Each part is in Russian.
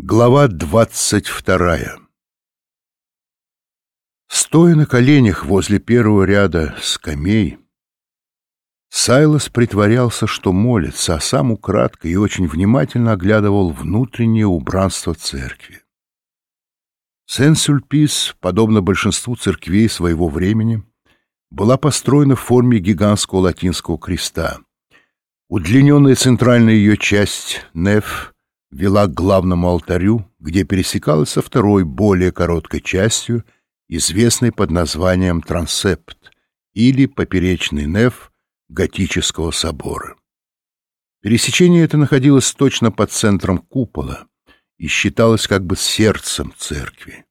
Глава двадцать вторая Стоя на коленях возле первого ряда скамей, Сайлос притворялся, что молится, а сам украдкой и очень внимательно оглядывал внутреннее убранство церкви. Сен-Сюльпис, подобно большинству церквей своего времени, была построена в форме гигантского латинского креста. Удлиненная центральная ее часть, неф, вела к главному алтарю, где пересекалась со второй, более короткой частью, известной под названием трансепт или поперечный неф готического собора. Пересечение это находилось точно под центром купола и считалось как бы сердцем церкви,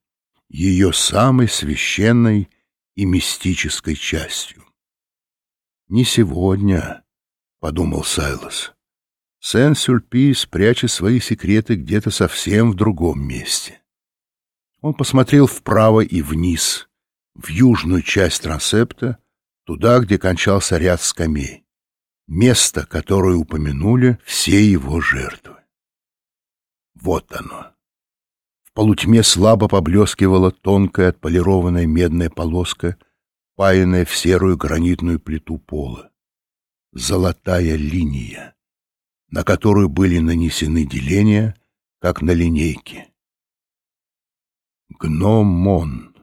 ее самой священной и мистической частью. «Не сегодня», — подумал Сайлос. Сен-Сюльпис прячет свои секреты где-то совсем в другом месте. Он посмотрел вправо и вниз, в южную часть трансепта, туда, где кончался ряд скамей, место, которое упомянули все его жертвы. Вот оно. В полутьме слабо поблескивала тонкая отполированная медная полоска, паянная в серую гранитную плиту пола. Золотая линия на которую были нанесены деления, как на линейке. Гномон.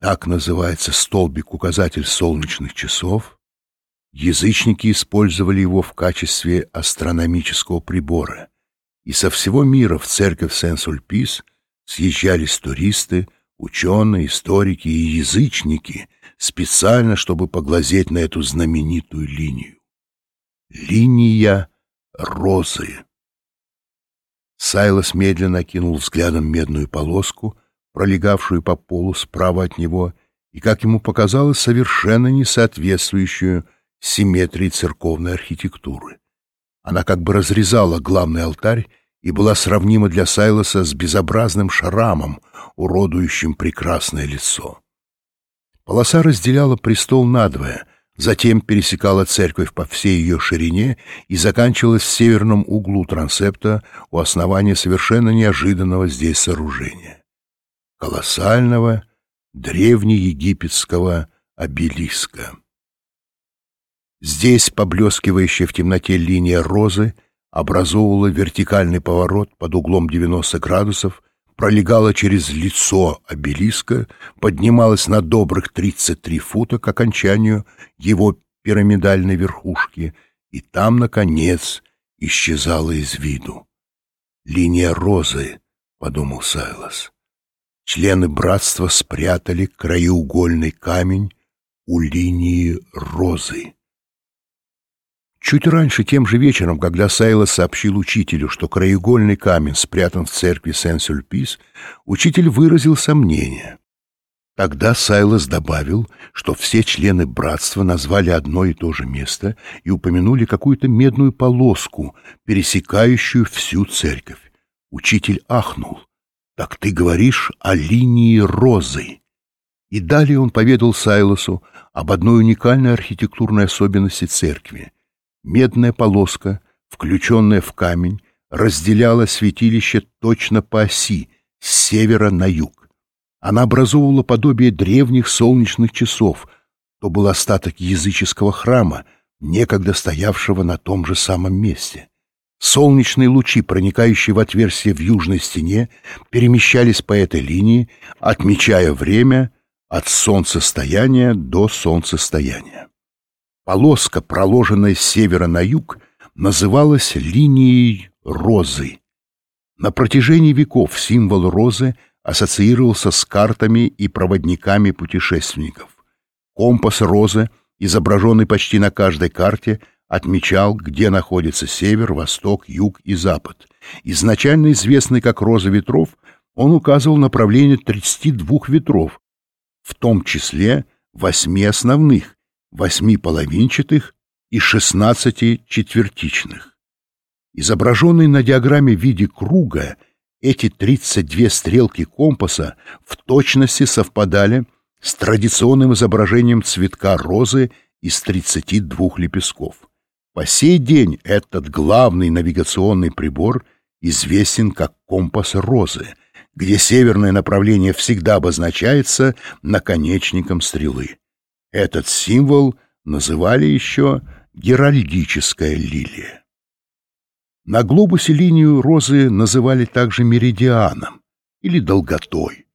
Так называется столбик-указатель солнечных часов. Язычники использовали его в качестве астрономического прибора, и со всего мира в церковь Сен-Сульпис съезжались туристы, ученые, историки и язычники специально, чтобы поглазеть на эту знаменитую линию. Линия розы. Сайлос медленно окинул взглядом медную полоску, пролегавшую по полу справа от него, и, как ему показалось, совершенно не соответствующую симметрии церковной архитектуры. Она как бы разрезала главный алтарь и была сравнима для Сайлоса с безобразным шрамом, уродующим прекрасное лицо. Полоса разделяла престол надвое — затем пересекала церковь по всей ее ширине и заканчивалась в северном углу трансепта у основания совершенно неожиданного здесь сооружения — колоссального древнеегипетского обелиска. Здесь поблескивающая в темноте линия розы образовывала вертикальный поворот под углом 90 градусов пролегала через лицо обелиска, поднималась на добрых 33 фута к окончанию его пирамидальной верхушки и там, наконец, исчезала из виду. «Линия розы», — подумал Сайлос. Члены братства спрятали краеугольный камень у линии розы. Чуть раньше, тем же вечером, когда Сайлос сообщил учителю, что краеугольный камень спрятан в церкви Сен-Сюльпис, учитель выразил сомнение. Тогда Сайлос добавил, что все члены братства назвали одно и то же место и упомянули какую-то медную полоску, пересекающую всю церковь. Учитель ахнул. «Так ты говоришь о линии розы?» И далее он поведал Сайлосу об одной уникальной архитектурной особенности церкви — Медная полоска, включенная в камень, разделяла святилище точно по оси, с севера на юг. Она образовывала подобие древних солнечных часов, то был остаток языческого храма, некогда стоявшего на том же самом месте. Солнечные лучи, проникающие в отверстие в южной стене, перемещались по этой линии, отмечая время от солнцестояния до солнцестояния. Полоска, проложенная с севера на юг, называлась линией розы. На протяжении веков символ розы ассоциировался с картами и проводниками путешественников. Компас розы, изображенный почти на каждой карте, отмечал, где находится север, восток, юг и запад. Изначально известный как роза ветров, он указывал направление 32 ветров, в том числе восьми основных, восьми половинчатых и шестнадцати четвертичных. Изображенные на диаграмме в виде круга, эти 32 стрелки компаса в точности совпадали с традиционным изображением цветка розы из 32 лепестков. По сей день этот главный навигационный прибор известен как компас розы, где северное направление всегда обозначается наконечником стрелы. Этот символ называли еще геральдическая лилия. На глобусе линию розы называли также меридианом или долготой.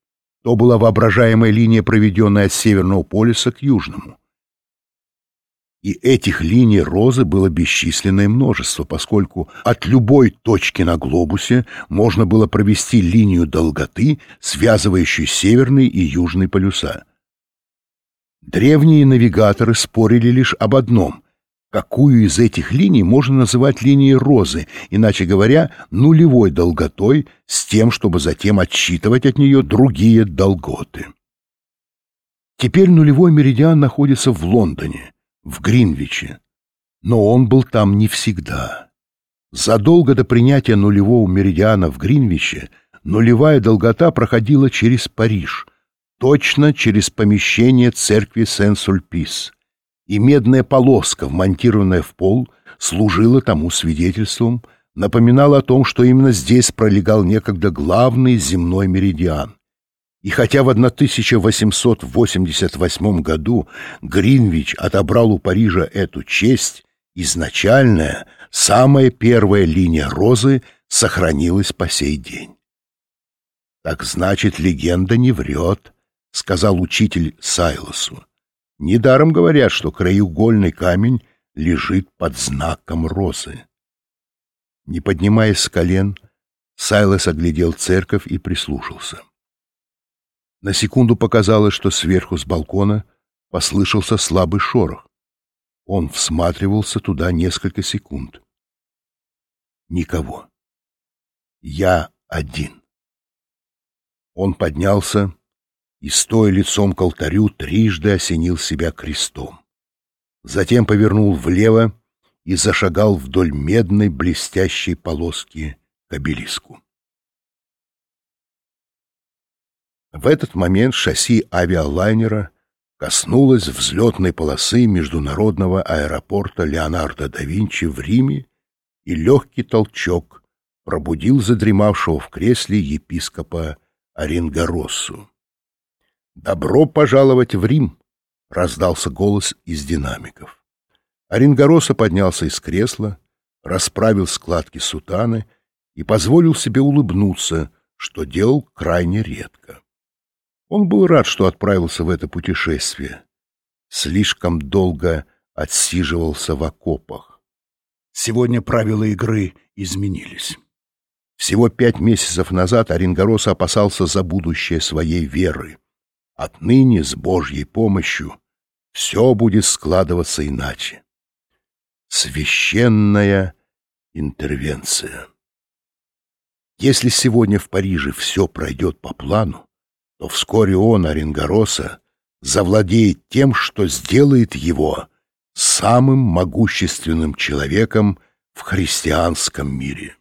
То была воображаемая линия, проведенная от Северного полюса к Южному. И этих линий розы было бесчисленное множество, поскольку от любой точки на глобусе можно было провести линию долготы, связывающую северный и южный полюса. Древние навигаторы спорили лишь об одном какую из этих линий можно называть линией розы, иначе говоря, нулевой долготой, с тем, чтобы затем отсчитывать от нее другие долготы. Теперь нулевой меридиан находится в Лондоне, в Гринвиче, но он был там не всегда. Задолго до принятия нулевого меридиана в Гринвиче нулевая долгота проходила через Париж, точно через помещение церкви Сен-Сульпис — и медная полоска, вмонтированная в пол, служила тому свидетельством, напоминала о том, что именно здесь пролегал некогда главный земной меридиан. И хотя в 1888 году Гринвич отобрал у Парижа эту честь, изначальная, самая первая линия розы сохранилась по сей день. «Так значит, легенда не врет», — сказал учитель Сайлосу. Недаром говорят, что краеугольный камень лежит под знаком розы. Не поднимаясь с колен, Сайлос оглядел церковь и прислушался. На секунду показалось, что сверху с балкона послышался слабый шорох. Он всматривался туда несколько секунд. Никого. Я один. Он поднялся и, стоя лицом к алтарю, трижды осенил себя крестом. Затем повернул влево и зашагал вдоль медной блестящей полоски к обелиску. В этот момент шасси авиалайнера коснулось взлетной полосы международного аэропорта Леонардо да Винчи в Риме, и легкий толчок пробудил задремавшего в кресле епископа Оренгороссу. «Добро пожаловать в Рим!» — раздался голос из динамиков. Оренгороса поднялся из кресла, расправил складки сутаны и позволил себе улыбнуться, что делал крайне редко. Он был рад, что отправился в это путешествие. Слишком долго отсиживался в окопах. Сегодня правила игры изменились. Всего пять месяцев назад Оренгороса опасался за будущее своей веры. Отныне с Божьей помощью все будет складываться иначе. Священная интервенция. Если сегодня в Париже все пройдет по плану, то вскоре он, Оренгороса, завладеет тем, что сделает его самым могущественным человеком в христианском мире.